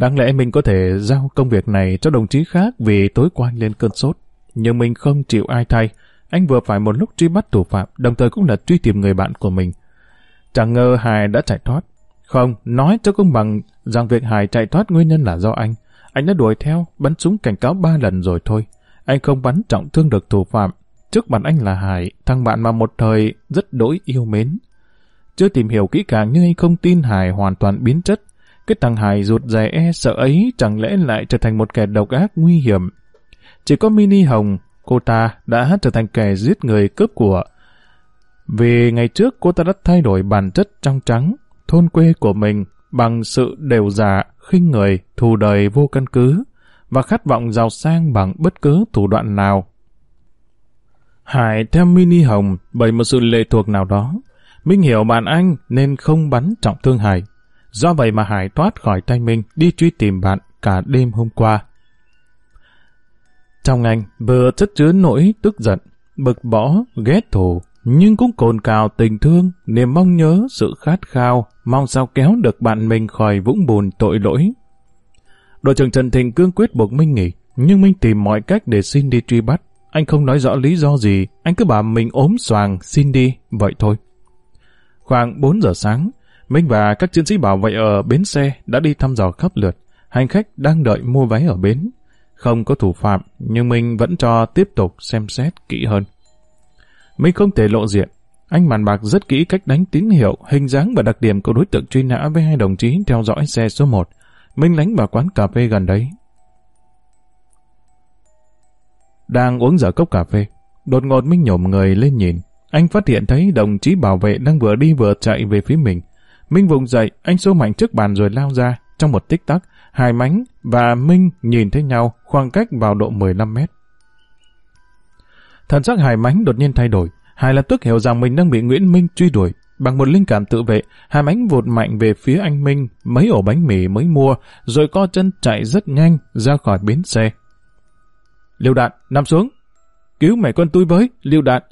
Đáng lẽ mình có thể giao công việc này cho đồng chí khác vì tối qua lên cơn sốt. Nhưng mình không chịu ai thay. Anh vừa phải một lúc truy bắt thủ phạm, đồng thời cũng là truy tìm người bạn của mình. Chẳng ngờ Hải đã chạy thoát. Không, nói cho công bằng rằng việc Hải chạy thoát nguyên nhân là do anh. Anh đã đuổi theo, bắn súng cảnh cáo ba lần rồi thôi. Anh không bắn trọng thương được thủ phạm. Trước mặt anh là Hải, thằng bạn mà một thời rất đối yêu mến. Chưa tìm hiểu kỹ càng nhưng anh không tin Hải hoàn toàn biến chất. Cái thằng Hải rụt rè e sợ ấy chẳng lẽ lại trở thành một kẻ độc ác nguy hiểm. Chỉ có Mini Hồng, cô ta đã trở thành kẻ giết người cướp của. Vì ngày trước cô ta đã thay đổi bản chất trong trắng, thôn quê của mình bằng sự đều giả, khinh người, thù đời vô căn cứ và khát vọng giàu sang bằng bất cứ thủ đoạn nào. Hải theo Mini Hồng bởi một sự lệ thuộc nào đó. Minh hiểu bạn anh nên không bắn trọng thương Hải. Do vậy mà Hải thoát khỏi tay mình đi truy tìm bạn cả đêm hôm qua. Trong anh vừa chất chứa nỗi tức giận, bực bỏ, ghét thù, nhưng cũng cồn cào tình thương, niềm mong nhớ, sự khát khao, mong sao kéo được bạn mình khỏi vũng bùn tội lỗi. Đội trưởng Trần Thịnh cương quyết buộc Minh nghỉ, nhưng Minh tìm mọi cách để xin đi truy bắt. Anh không nói rõ lý do gì, anh cứ bảo mình ốm xoàng, xin đi, vậy thôi. Khoảng 4 giờ sáng, Minh và các chiến sĩ bảo vệ ở bến xe đã đi thăm dò khắp lượt. Hành khách đang đợi mua vé ở bến. Không có thủ phạm, nhưng Minh vẫn cho tiếp tục xem xét kỹ hơn. Minh không thể lộ diện. Anh bàn bạc rất kỹ cách đánh tín hiệu, hình dáng và đặc điểm của đối tượng truy nã với hai đồng chí theo dõi xe số 1. Minh lánh vào quán cà phê gần đấy. Đang uống dở cốc cà phê. Đột ngột Minh nhổm người lên nhìn. Anh phát hiện thấy đồng chí bảo vệ đang vừa đi vừa chạy về phía mình. Minh vùng dậy, anh xô mạnh trước bàn rồi lao ra. Trong một tích tắc, Hải Mánh và Minh nhìn thấy nhau khoảng cách vào độ 15 mét. Thần sắc Hải Mánh đột nhiên thay đổi. Hải lập tức hiểu rằng mình đang bị Nguyễn Minh truy đuổi. Bằng một linh cảm tự vệ, Hải Mánh vụt mạnh về phía anh Minh, mấy ổ bánh mì mới mua, rồi co chân chạy rất nhanh ra khỏi bến xe. Liêu đạn, nằm xuống. Cứu mẹ con tôi với, liêu đạn.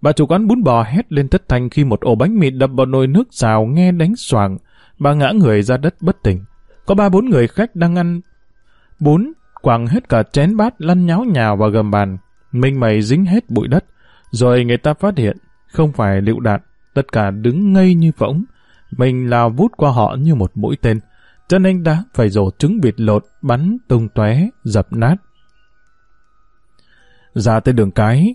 Bà chủ quán bún bò hét lên thất thanh khi một ổ bánh mì đập vào nồi nước xào nghe đánh xoàng. Bà ngã người ra đất bất tỉnh. Có ba bốn người khách đang ăn bún, quẳng hết cả chén bát lăn nháo nhào vào gầm bàn. Minh mày dính hết bụi đất. Rồi người ta phát hiện, không phải liệu đạn, tất cả đứng ngây như phỗng. Mình lao vút qua họ như một mũi tên. Chân anh đá phải rổ trứng vịt lột, bắn tung tóe, dập nát. Ra tới đường cái,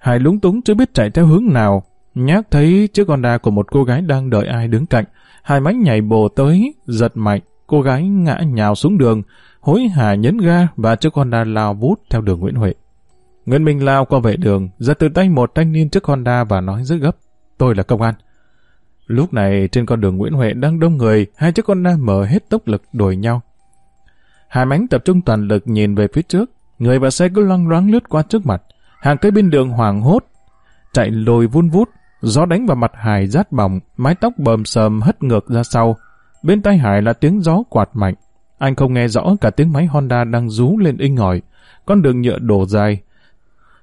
Hải lúng túng chưa biết chạy theo hướng nào. Nhác thấy chiếc con đa của một cô gái đang đợi ai đứng cạnh. Hải mánh nhảy bồ tới, giật mạnh, cô gái ngã nhào xuống đường, hối hả nhấn ga và chiếc con đa lao vút theo đường Nguyễn Huệ. Nguyễn Minh lao qua vệ đường, giật từ tay một thanh niên chiếc Honda và nói rất gấp. Tôi là công an. Lúc này trên con đường Nguyễn Huệ đang đông người, hai chiếc Honda mở hết tốc lực đuổi nhau. Hải mánh tập trung toàn lực nhìn về phía trước, người và xe cứ loang loáng lướt qua trước mặt. Hàng cây bên đường hoảng hốt, chạy lồi vun vút, gió đánh vào mặt Hải rát bỏng, mái tóc bờm sờm hất ngược ra sau. Bên tai Hải là tiếng gió quạt mạnh. Anh không nghe rõ cả tiếng máy Honda đang rú lên inh ỏi. Con đường nhựa đổ dài.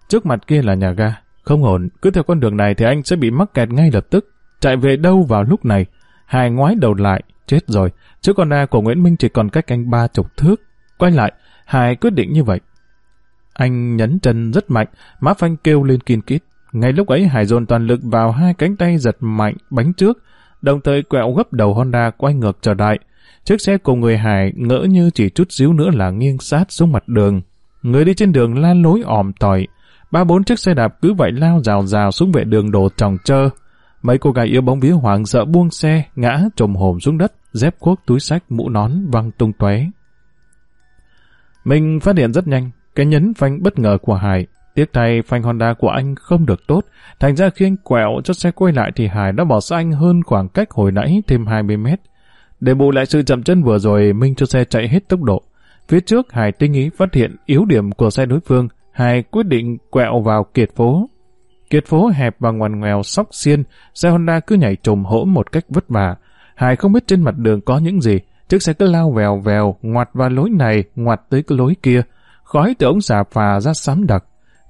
Trước mặt kia là nhà ga. Không ổn, cứ theo con đường này thì anh sẽ bị mắc kẹt ngay lập tức. Chạy về đâu vào lúc này? Hải ngoái đầu lại, chết rồi. Chiếc Honda của Nguyễn Minh chỉ còn cách anh ba chục thước. Quay lại, Hải quyết định như vậy. Anh nhấn chân rất mạnh, má phanh kêu lên kiên kít. Ngay lúc ấy Hải dồn toàn lực vào hai cánh tay giật mạnh bánh trước, đồng thời quẹo gấp đầu Honda quay ngược trở lại. Chiếc xe cùng người Hải ngỡ như chỉ chút xíu nữa là nghiêng sát xuống mặt đường. Người đi trên đường la lối òm tỏi. Ba bốn chiếc xe đạp cứ vậy lao rào rào xuống vệ đường đổ tròng trơ. Mấy cô gái yêu bóng vía hoảng sợ buông xe, ngã trồm hổm xuống đất, dép cuốc túi sách mũ nón văng tung tóe. Mình phát hiện rất nhanh, cái nhấn phanh bất ngờ của Hải. Tiếc thay phanh Honda của anh không được tốt, thành ra khi anh quẹo cho xe quay lại thì Hải đã bỏ xa anh hơn khoảng cách hồi nãy thêm 20 mét. Để bù lại sự chậm chân vừa rồi, Minh cho xe chạy hết tốc độ. Phía trước, Hải tinh ý phát hiện yếu điểm của xe đối phương, Hải quyết định quẹo vào kiệt phố. Kiệt phố hẹp và ngoằn ngoèo sóc xiên, xe Honda cứ nhảy trồm hỗn một cách vất vả. Hải không biết trên mặt đường có những gì, chiếc xe cứ lao vèo vèo, ngoặt vào lối này, ngoặt tới cái lối kia, khói từ ống xả phà ra sám đặc.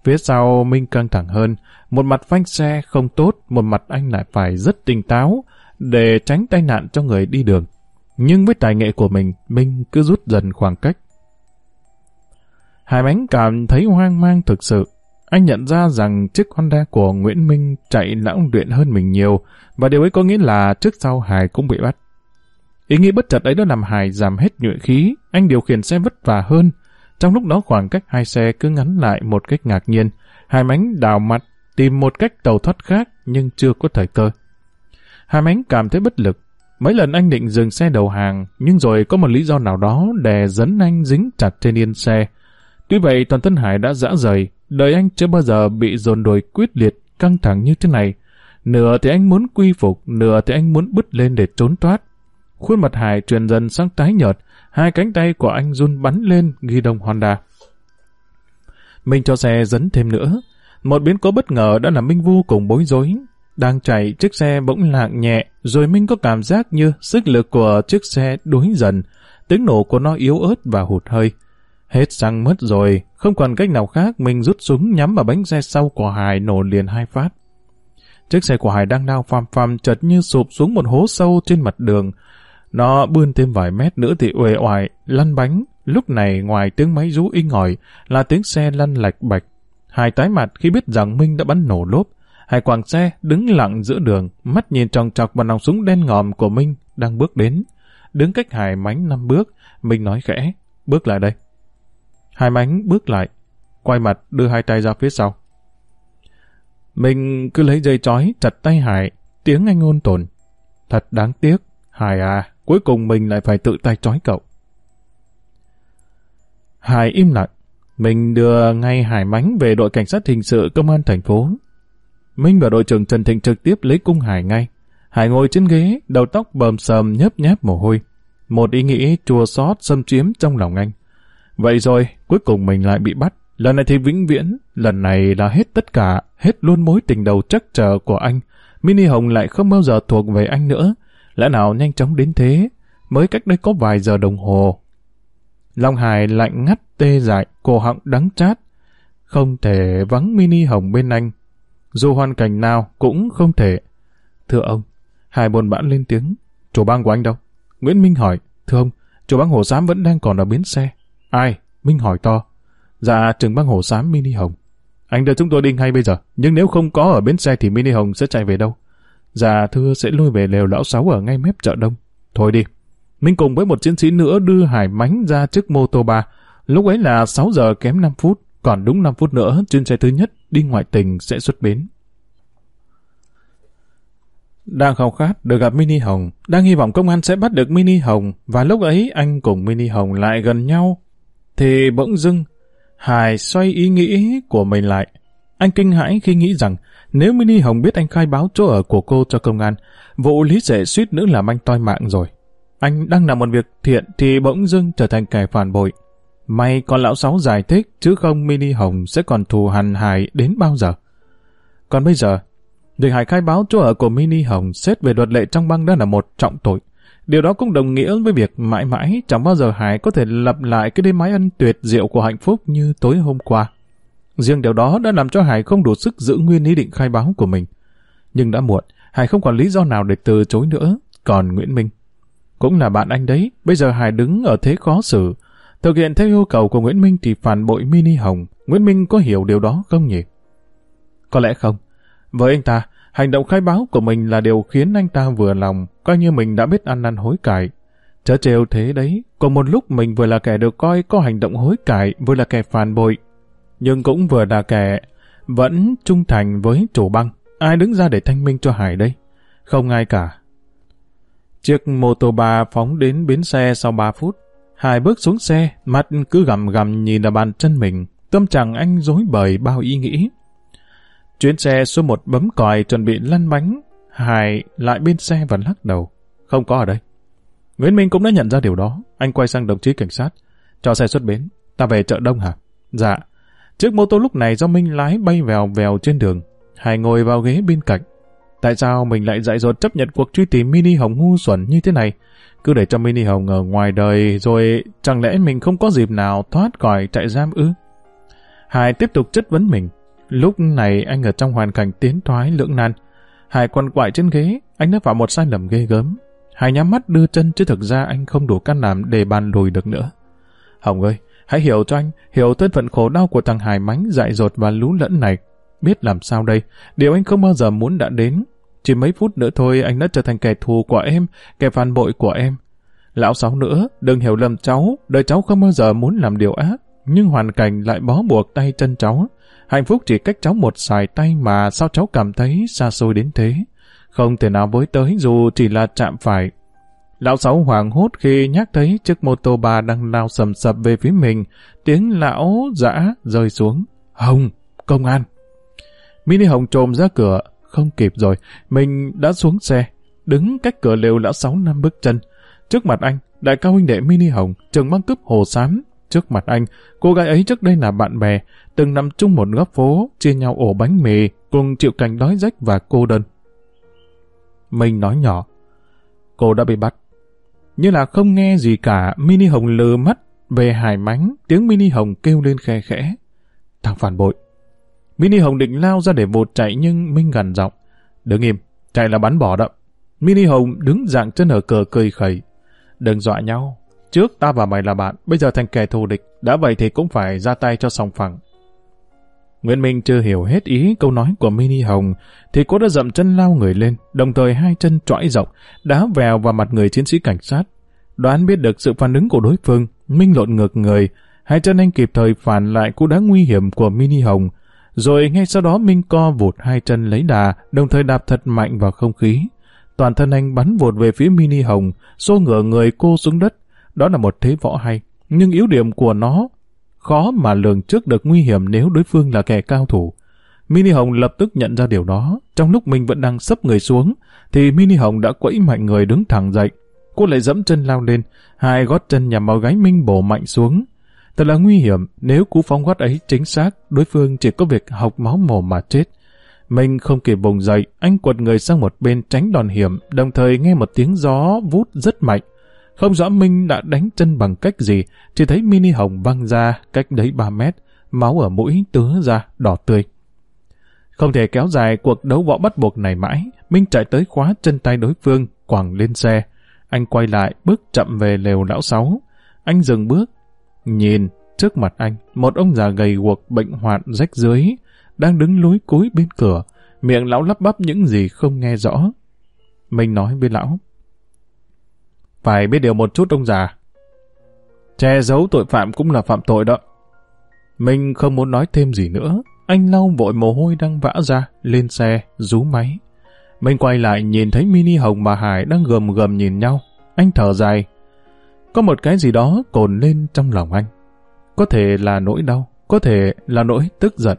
Phía sau Minh căng thẳng hơn, một mặt phanh xe không tốt, một mặt anh lại phải rất tỉnh táo để tránh tai nạn cho người đi đường. Nhưng với tài nghệ của mình, Minh cứ rút dần khoảng cách. Hải Mánh cảm thấy hoang mang thực sự. Anh nhận ra rằng chiếc Honda của Nguyễn Minh chạy lão luyện hơn mình nhiều, và điều ấy có nghĩa là trước sau Hải cũng bị bắt. Ý nghĩ bất chợt ấy đã làm Hải giảm hết nhuệ khí, anh điều khiển xe vất vả hơn, trong lúc đó khoảng cách hai xe cứ ngắn lại một cách ngạc nhiên. Hai mánh đào mặt, tìm một cách tàu thoát khác nhưng chưa có thời cơ. Hai mánh cảm thấy bất lực. Mấy lần anh định dừng xe đầu hàng, nhưng rồi có một lý do nào đó đè dẫn anh dính chặt trên yên xe. Tuy vậy toàn thân Hải đã dã rời, đời anh chưa bao giờ bị dồn đồi quyết liệt, căng thẳng như thế này. Nửa thì anh muốn quy phục, nửa thì anh muốn bứt lên để trốn thoát. Khuôn mặt Hải truyền dần sang tái nhợt, Hai cánh tay của anh run bắn lên ghi đông Honda. Mình cho xe dấn thêm nữa. Một biến cố bất ngờ đã làm Minh vô cùng bối rối. Đang chạy, chiếc xe bỗng lạng nhẹ, rồi Minh có cảm giác như sức lực của chiếc xe đuối dần. Tiếng nổ của nó yếu ớt và hụt hơi. Hết xăng mất rồi, không còn cách nào khác, mình rút súng nhắm vào bánh xe sau của Hải nổ liền hai phát. Chiếc xe của Hải đang lao phàm phàm chợt như sụp xuống một hố sâu trên mặt đường. Nó bươn thêm vài mét nữa thì uể oải, lăn bánh. Lúc này ngoài tiếng máy rú inh ỏi là tiếng xe lăn lạch bạch. Hải tái mặt khi biết rằng Minh đã bắn nổ lốp. Hải quàng xe đứng lặng giữa đường, mắt nhìn tròng trọc vào nòng súng đen ngòm của Minh đang bước đến. Đứng cách Hải mánh năm bước, Minh nói khẽ, bước lại đây. Hải mánh bước lại, quay mặt đưa hai tay ra phía sau. Mình cứ lấy dây chói chặt tay Hải, tiếng anh ngôn tồn. Thật đáng tiếc, Hải à, cuối cùng mình lại phải tự tay trói cậu. Hải im lặng, mình đưa ngay Hải Mánh về đội cảnh sát hình sự công an thành phố. Minh và đội trưởng Trần Thịnh trực tiếp lấy cung Hải ngay. Hải ngồi trên ghế, đầu tóc bờm sờm nhấp nháp mồ hôi. Một ý nghĩ chua xót xâm chiếm trong lòng anh. Vậy rồi, cuối cùng mình lại bị bắt. Lần này thì vĩnh viễn, lần này là hết tất cả, hết luôn mối tình đầu chắc chờ của anh. Mini Hồng lại không bao giờ thuộc về anh nữa. Lẽ nào nhanh chóng đến thế? Mới cách đây có vài giờ đồng hồ. Long Hải lạnh ngắt tê dại, cổ họng đắng chát. Không thể vắng Mini Hồng bên anh. Dù hoàn cảnh nào cũng không thể. Thưa ông, Hải buồn bã lên tiếng. Chủ bang của anh đâu? Nguyễn Minh hỏi. Thưa ông, chủ bang Hồ sám vẫn đang còn ở bến xe. Ai? Minh hỏi to. Dạ, trưởng bang Hồ Xám Mini Hồng. Anh đưa chúng tôi đi ngay bây giờ, nhưng nếu không có ở bến xe thì Mini Hồng sẽ chạy về đâu? Già thưa sẽ lui về lều lão sáu ở ngay mép chợ đông. Thôi đi. Minh cùng với một chiến sĩ nữa đưa Hải Mánh ra trước mô tô ba. Lúc ấy là 6 giờ kém 5 phút, còn đúng 5 phút nữa chuyên xe thứ nhất đi ngoại tình sẽ xuất bến. Đang khao khát được gặp Mini Hồng, đang hy vọng công an sẽ bắt được Mini Hồng, và lúc ấy anh cùng Mini Hồng lại gần nhau. Thì bỗng dưng, Hải xoay ý nghĩ của mình lại. Anh kinh hãi khi nghĩ rằng nếu Mini Hồng biết anh khai báo chỗ ở của cô cho công an, vụ lý sẽ suýt nữa làm anh toi mạng rồi. Anh đang làm một việc thiện thì bỗng dưng trở thành kẻ phản bội. May con lão sáu giải thích chứ không Mini Hồng sẽ còn thù hằn Hải đến bao giờ. Còn bây giờ, việc Hải khai báo chỗ ở của Mini Hồng xét về luật lệ trong băng đã là một trọng tội. Điều đó cũng đồng nghĩa với việc mãi mãi chẳng bao giờ Hải có thể lặp lại cái đêm mái ân tuyệt diệu của hạnh phúc như tối hôm qua. Riêng điều đó đã làm cho Hải không đủ sức giữ nguyên ý định khai báo của mình. Nhưng đã muộn, Hải không còn lý do nào để từ chối nữa. Còn Nguyễn Minh, cũng là bạn anh đấy, bây giờ Hải đứng ở thế khó xử. Thực hiện theo yêu cầu của Nguyễn Minh thì phản bội Mini Hồng. Nguyễn Minh có hiểu điều đó không nhỉ? Có lẽ không. Với anh ta, Hành động khai báo của mình là điều khiến anh ta vừa lòng, coi như mình đã biết ăn năn hối cải. Chớ trêu thế đấy, còn một lúc mình vừa là kẻ được coi có hành động hối cải, vừa là kẻ phản bội. Nhưng cũng vừa là kẻ vẫn trung thành với chủ băng. Ai đứng ra để thanh minh cho Hải đây? Không ai cả. Chiếc mô tô ba phóng đến bến xe sau 3 phút. Hải bước xuống xe, mắt cứ gầm gầm nhìn vào bàn chân mình. Tâm trạng anh rối bời bao ý nghĩ. Chuyến xe số một bấm còi chuẩn bị lăn bánh, Hải lại bên xe và lắc đầu. Không có ở đây. Nguyễn Minh cũng đã nhận ra điều đó. Anh quay sang đồng chí cảnh sát. Cho xe xuất bến. Ta về chợ đông hả? Dạ. Chiếc mô tô lúc này do Minh lái bay vèo vèo trên đường. Hải ngồi vào ghế bên cạnh. Tại sao mình lại dạy dột chấp nhận cuộc truy tìm Mini Hồng ngu xuẩn như thế này? Cứ để cho Mini Hồng ở ngoài đời rồi chẳng lẽ mình không có dịp nào thoát khỏi trại giam ư? Hải tiếp tục chất vấn mình. Lúc này anh ở trong hoàn cảnh tiến thoái lưỡng nan. Hải quằn quại trên ghế, anh đã vào một sai lầm ghê gớm. Hải nhắm mắt đưa chân chứ thực ra anh không đủ can đảm để bàn lùi được nữa. Hồng ơi, hãy hiểu cho anh, hiểu thân phận khổ đau của thằng Hải mánh dại dột và lú lẫn này. Biết làm sao đây, điều anh không bao giờ muốn đã đến. Chỉ mấy phút nữa thôi anh đã trở thành kẻ thù của em, kẻ phản bội của em. Lão Sáu nữa, đừng hiểu lầm cháu, đời cháu không bao giờ muốn làm điều ác, nhưng hoàn cảnh lại bó buộc tay chân cháu. Hạnh phúc chỉ cách cháu một xài tay mà sao cháu cảm thấy xa xôi đến thế. Không thể nào với tới dù chỉ là chạm phải. Lão Sáu hoàng hốt khi nhắc thấy chiếc mô tô bà đang lao sầm sập về phía mình. Tiếng lão dã rơi xuống. Hồng, công an. Mini Hồng trồm ra cửa. Không kịp rồi, mình đã xuống xe. Đứng cách cửa lều lão Sáu năm bước chân. Trước mặt anh, đại cao huynh đệ Mini Hồng, trường băng cướp hồ sám Trước mặt anh, cô gái ấy trước đây là bạn bè, từng nằm chung một góc phố, chia nhau ổ bánh mì, cùng chịu cảnh đói rách và cô đơn. Mình nói nhỏ, cô đã bị bắt. Như là không nghe gì cả, Mini Hồng lờ mắt về hải mánh, tiếng Mini Hồng kêu lên khe khẽ. Thằng phản bội. Mini Hồng định lao ra để vụt chạy nhưng Minh gần giọng. Đứng im, chạy là bắn bỏ đậm. Mini Hồng đứng dạng chân ở cờ cười khẩy. Đừng dọa nhau. Trước ta và mày là bạn, bây giờ thành kẻ thù địch. Đã vậy thì cũng phải ra tay cho sòng phẳng. Nguyễn Minh chưa hiểu hết ý câu nói của Mini Hồng, thì cô đã dậm chân lao người lên, đồng thời hai chân trõi rộng, đá vèo vào mặt người chiến sĩ cảnh sát. Đoán biết được sự phản ứng của đối phương, Minh lộn ngược người, hai chân anh kịp thời phản lại cú đá nguy hiểm của Mini Hồng, rồi ngay sau đó Minh co vụt hai chân lấy đà, đồng thời đạp thật mạnh vào không khí. Toàn thân anh bắn vụt về phía Mini Hồng, xô ngửa người cô xuống đất. Đó là một thế võ hay, nhưng yếu điểm của nó khó mà lường trước được nguy hiểm nếu đối phương là kẻ cao thủ. Mini Hồng lập tức nhận ra điều đó. Trong lúc mình vẫn đang sấp người xuống, thì Mini Hồng đã quẫy mạnh người đứng thẳng dậy. Cô lại dẫm chân lao lên, hai gót chân nhằm vào gáy Minh bổ mạnh xuống. Thật là nguy hiểm, nếu cú phóng gót ấy chính xác, đối phương chỉ có việc học máu mồm mà chết. Mình không kịp vùng dậy, anh quật người sang một bên tránh đòn hiểm, đồng thời nghe một tiếng gió vút rất mạnh. Không rõ Minh đã đánh chân bằng cách gì, chỉ thấy mini hồng văng ra cách đấy 3 mét, máu ở mũi tứa ra, đỏ tươi. Không thể kéo dài cuộc đấu võ bắt buộc này mãi, Minh chạy tới khóa chân tay đối phương, quẳng lên xe. Anh quay lại, bước chậm về lều lão sáu. Anh dừng bước, nhìn trước mặt anh, một ông già gầy guộc bệnh hoạn rách dưới, đang đứng lối cúi bên cửa, miệng lão lắp bắp những gì không nghe rõ. Minh nói với lão, phải biết điều một chút ông già. Che giấu tội phạm cũng là phạm tội đó. Mình không muốn nói thêm gì nữa. Anh lau vội mồ hôi đang vã ra, lên xe, rú máy. Mình quay lại nhìn thấy Mini Hồng và Hải đang gầm gầm nhìn nhau. Anh thở dài. Có một cái gì đó cồn lên trong lòng anh. Có thể là nỗi đau, có thể là nỗi tức giận,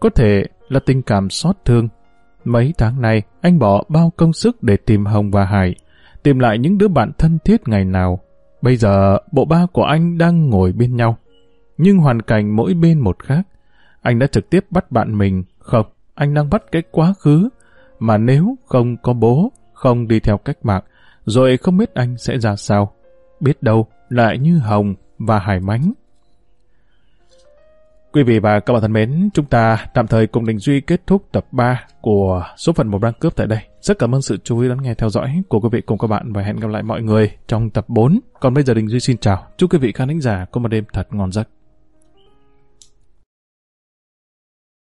có thể là tình cảm xót thương. Mấy tháng nay, anh bỏ bao công sức để tìm Hồng và Hải tìm lại những đứa bạn thân thiết ngày nào. Bây giờ, bộ ba của anh đang ngồi bên nhau. Nhưng hoàn cảnh mỗi bên một khác. Anh đã trực tiếp bắt bạn mình. Không, anh đang bắt cái quá khứ. Mà nếu không có bố, không đi theo cách mạng, rồi không biết anh sẽ ra sao. Biết đâu, lại như Hồng và Hải Mánh. Quý vị và các bạn thân mến, chúng ta tạm thời cùng Đình Duy kết thúc tập 3 của số phận một đang cướp tại đây. Rất cảm ơn sự chú ý lắng nghe theo dõi của quý vị cùng các bạn và hẹn gặp lại mọi người trong tập 4. Còn bây giờ Đình Duy xin chào. Chúc quý vị khán giả có một đêm thật ngon giấc.